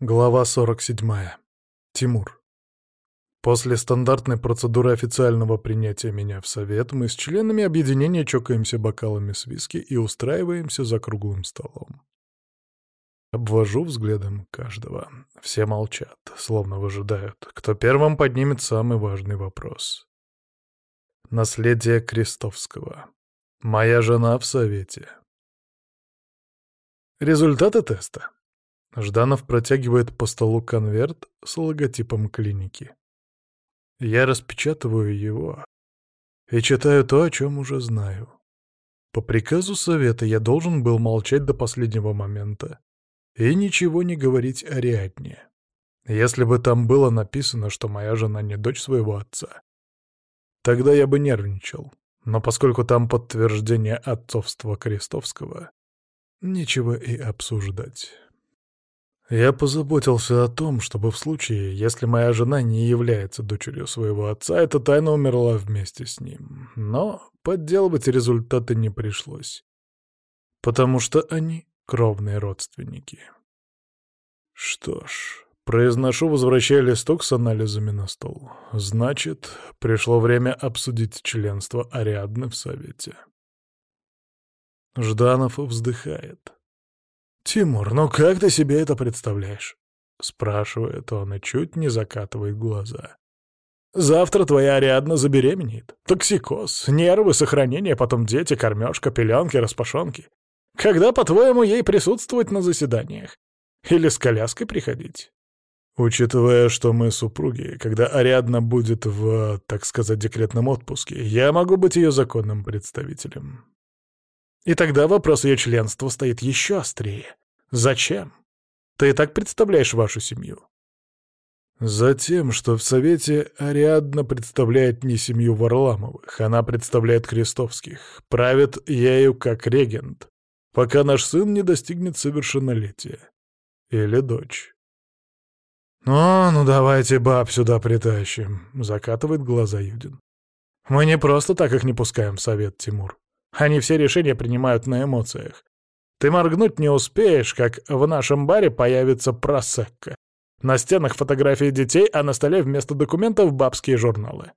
Глава 47. Тимур. После стандартной процедуры официального принятия меня в совет мы с членами объединения чокаемся бокалами с виски и устраиваемся за круглым столом. Обвожу взглядом каждого. Все молчат, словно выжидают, кто первым поднимет самый важный вопрос. Наследие Крестовского. Моя жена в совете. Результаты теста. Жданов протягивает по столу конверт с логотипом клиники. Я распечатываю его и читаю то, о чем уже знаю. По приказу совета я должен был молчать до последнего момента и ничего не говорить о Риадне. Если бы там было написано, что моя жена не дочь своего отца, тогда я бы нервничал. Но поскольку там подтверждение отцовства Крестовского, нечего и обсуждать. Я позаботился о том, чтобы в случае, если моя жена не является дочерью своего отца, эта тайна умерла вместе с ним. Но подделывать результаты не пришлось. Потому что они — кровные родственники. Что ж, произношу, возвращая листок с анализами на стол. Значит, пришло время обсудить членство Ариадны в Совете. Жданов вздыхает. «Тимур, ну как ты себе это представляешь?» — спрашивает он и чуть не закатывает глаза. «Завтра твоя Ариадна забеременеет. Токсикоз, нервы, сохранение, потом дети, кормежка, пеленки, распашонки. Когда, по-твоему, ей присутствовать на заседаниях? Или с коляской приходить?» Учитывая, что мы супруги, когда Ариадна будет в, так сказать, декретном отпуске, я могу быть ее законным представителем. И тогда вопрос ее членства стоит еще острее. Зачем? Ты и так представляешь вашу семью. Затем, что в Совете Ариадна представляет не семью Варламовых, она представляет Крестовских, правит ею как регент, пока наш сын не достигнет совершеннолетия. Или дочь. «О, ну давайте баб сюда притащим», — закатывает глаза Юдин. «Мы не просто так их не пускаем в Совет, Тимур. Они все решения принимают на эмоциях. Ты моргнуть не успеешь, как в нашем баре появится просекка. На стенах фотографии детей, а на столе вместо документов бабские журналы.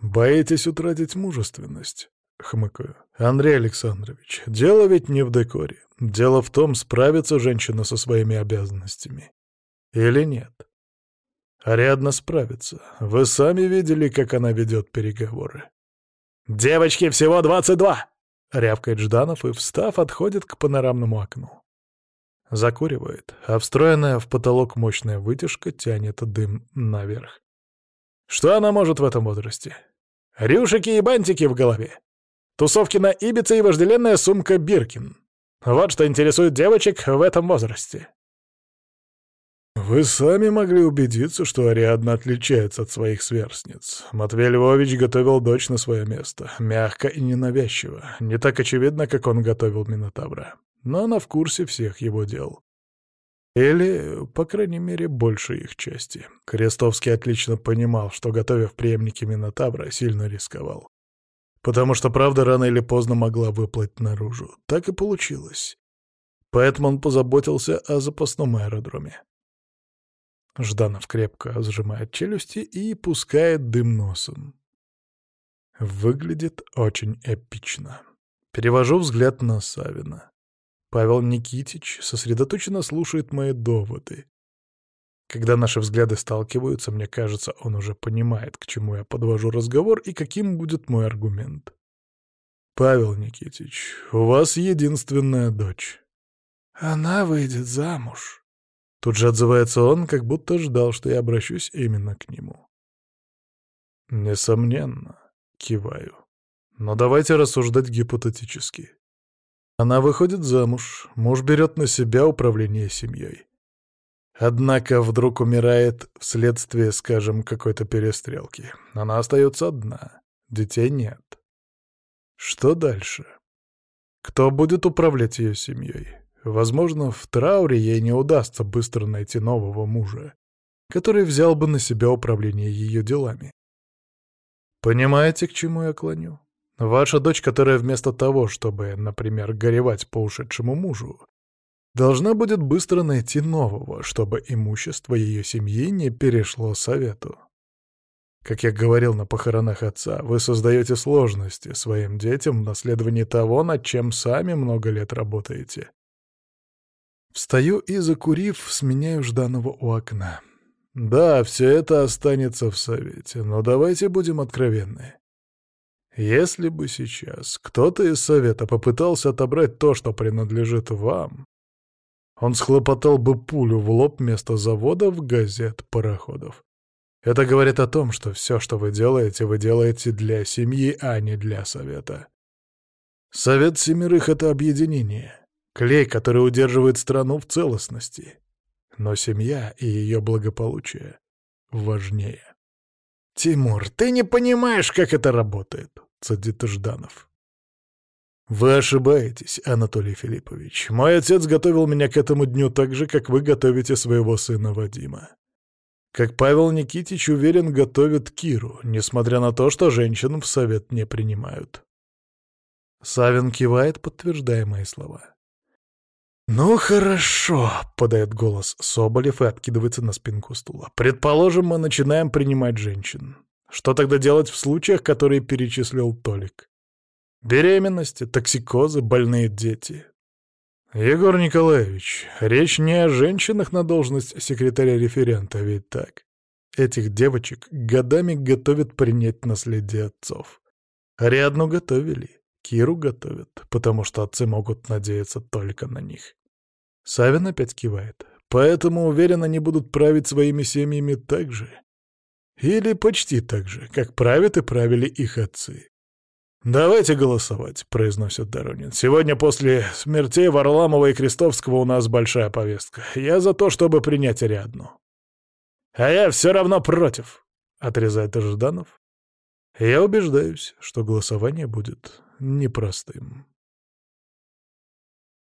«Боитесь утратить мужественность?» — хмыкаю. «Андрей Александрович, дело ведь не в декоре. Дело в том, справится женщина со своими обязанностями. Или нет?» Ариадна справится. Вы сами видели, как она ведет переговоры. «Девочки, всего двадцать два!» — рявкает Жданов и, встав, отходит к панорамному окну. Закуривает, а встроенная в потолок мощная вытяжка тянет дым наверх. Что она может в этом возрасте? Рюшики и бантики в голове. Тусовки на Ибице и вожделенная сумка Биркин. Вот что интересует девочек в этом возрасте. «Вы сами могли убедиться, что Ариадна отличается от своих сверстниц. Матвей Львович готовил дочь на свое место, мягко и ненавязчиво, не так очевидно, как он готовил Минотавра. Но она в курсе всех его дел. Или, по крайней мере, большей их части. Крестовский отлично понимал, что, готовив преемники Минотавра, сильно рисковал. Потому что правда рано или поздно могла выплыть наружу. Так и получилось. Поэтому он позаботился о запасном аэродроме. Жданов крепко сжимает челюсти и пускает дым носом. Выглядит очень эпично. Перевожу взгляд на Савина. Павел Никитич сосредоточенно слушает мои доводы. Когда наши взгляды сталкиваются, мне кажется, он уже понимает, к чему я подвожу разговор и каким будет мой аргумент. «Павел Никитич, у вас единственная дочь. Она выйдет замуж». Тут же отзывается он, как будто ждал, что я обращусь именно к нему. Несомненно, киваю. Но давайте рассуждать гипотетически. Она выходит замуж, муж берет на себя управление семьей. Однако вдруг умирает вследствие, скажем, какой-то перестрелки. Она остается одна, детей нет. Что дальше? Кто будет управлять ее семьей? Возможно, в трауре ей не удастся быстро найти нового мужа, который взял бы на себя управление ее делами. Понимаете, к чему я клоню? Ваша дочь, которая вместо того, чтобы, например, горевать по ушедшему мужу, должна будет быстро найти нового, чтобы имущество ее семьи не перешло совету. Как я говорил на похоронах отца, вы создаете сложности своим детям в наследовании того, над чем сами много лет работаете. Встаю и, закурив, сменяю Жданова у окна. Да, все это останется в Совете, но давайте будем откровенны. Если бы сейчас кто-то из Совета попытался отобрать то, что принадлежит вам, он схлопотал бы пулю в лоб вместо заводов, газет, пароходов. Это говорит о том, что все, что вы делаете, вы делаете для семьи, а не для Совета. Совет Семерых — это объединение, клей, который удерживает страну в целостности. Но семья и ее благополучие важнее. «Тимур, ты не понимаешь, как это работает», — цедит Жданов. «Вы ошибаетесь, Анатолий Филиппович. Мой отец готовил меня к этому дню так же, как вы готовите своего сына Вадима. Как Павел Никитич, уверен, готовит Киру, несмотря на то, что женщин в совет не принимают». Савин кивает, подтверждая мои слова. «Ну хорошо», — подает голос Соболев и откидывается на спинку стула. «Предположим, мы начинаем принимать женщин. Что тогда делать в случаях, которые перечислил Толик? Беременности, токсикозы, больные дети. Егор Николаевич, речь не о женщинах на должность секретаря-референта, ведь так? Этих девочек годами готовят принять наследие отцов. Ариадну готовили, Киру готовят, потому что отцы могут надеяться только на них. Савин опять кивает. Поэтому, уверен, они будут править своими семьями так же. Или почти так же, как правят и правили их отцы. «Давайте голосовать», — произносит Доронин. «Сегодня после смертей Варламова и Крестовского у нас большая повестка. Я за то, чтобы принять Ариадну». «А я все равно против», — отрезает Жданов. Я убеждаюсь, что голосование будет непростым.